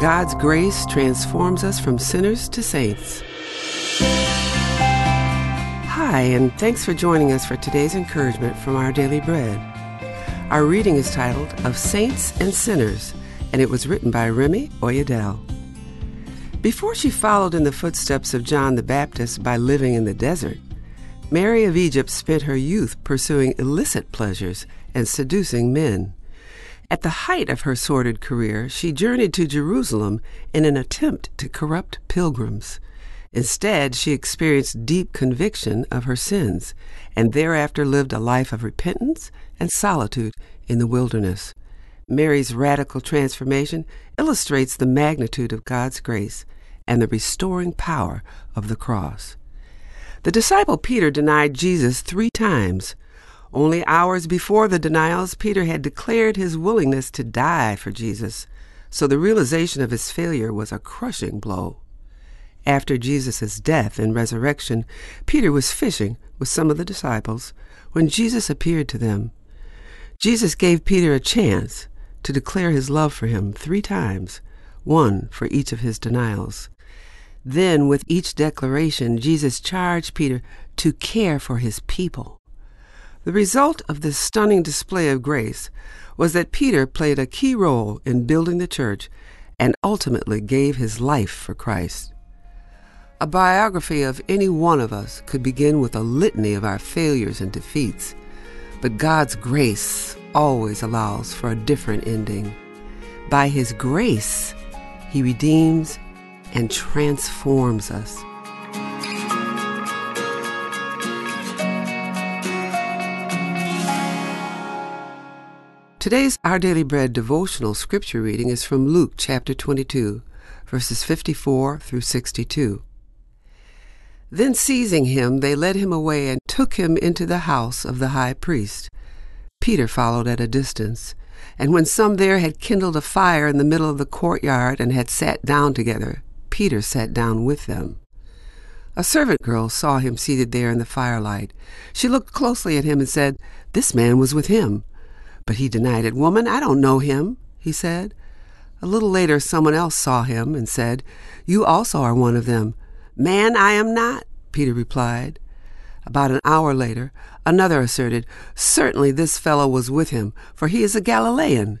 God's grace transforms us from sinners to saints. Hi, and thanks for joining us for today's encouragement from Our Daily Bread. Our reading is titled Of Saints and Sinners, and it was written by Remi Oyedele. Before she followed in the footsteps of John the Baptist by living in the desert, Mary of Egypt spent her youth pursuing illicit pleasures and seducing men. At the height of her sordid career, she journeyed to Jerusalem in an attempt to corrupt pilgrims. Instead, she experienced deep conviction of her sins and thereafter lived a life of repentance and solitude in the wilderness. Mary's radical transformation illustrates the magnitude of God's grace and the restoring power of the cross. The disciple Peter denied Jesus three times. Only hours before the denials, Peter had declared his willingness to die for Jesus, so the realization of his failure was a crushing blow. After Jesus' death and resurrection, Peter was fishing with some of the disciples when Jesus appeared to them. Jesus gave Peter a chance to declare his love for him three times, one for each of his denials. Then, with each declaration, Jesus charged Peter to care for his people. The result of this stunning display of grace was that Peter played a key role in building the church and ultimately gave his life for Christ. A biography of any one of us could begin with a litany of our failures and defeats, but God's grace always allows for a different ending. By His grace, He redeems and transforms us. Today's Our Daily Bread devotional scripture reading is from Luke chapter 22, verses 54 through 62. Then seizing him, they led him away and took him into the house of the high priest. Peter followed at a distance. And when some there had kindled a fire in the middle of the courtyard and had sat down together, Peter sat down with them. A servant girl saw him seated there in the firelight. She looked closely at him and said, This man was with him. But he denied it. Woman, I don't know him, he said. A little later, someone else saw him and said, You also are one of them. Man, I am not, Peter replied. About an hour later, another asserted, Certainly this fellow was with him, for he is a Galilean.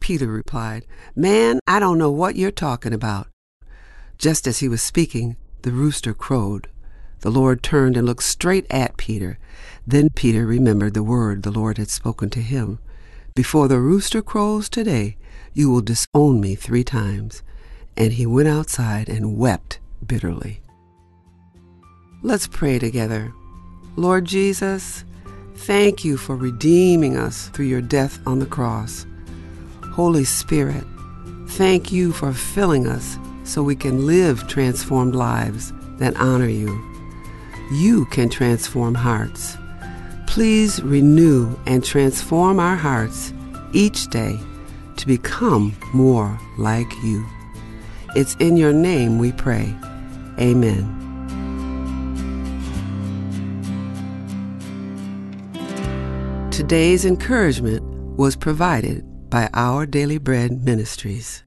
Peter replied, Man, I don't know what you're talking about. Just as he was speaking, the rooster crowed. The Lord turned and looked straight at Peter. Then Peter remembered the word the Lord had spoken to him. Before the rooster crows today, you will disown me three times. And he went outside and wept bitterly. Let's pray together. Lord Jesus, thank you for redeeming us through your death on the cross. Holy Spirit, thank you for filling us so we can live transformed lives that honor you. You can transform hearts. Please renew and transform our hearts each day to become more like you. It's in your name we pray. Amen. Today's encouragement was provided by Our Daily Bread Ministries.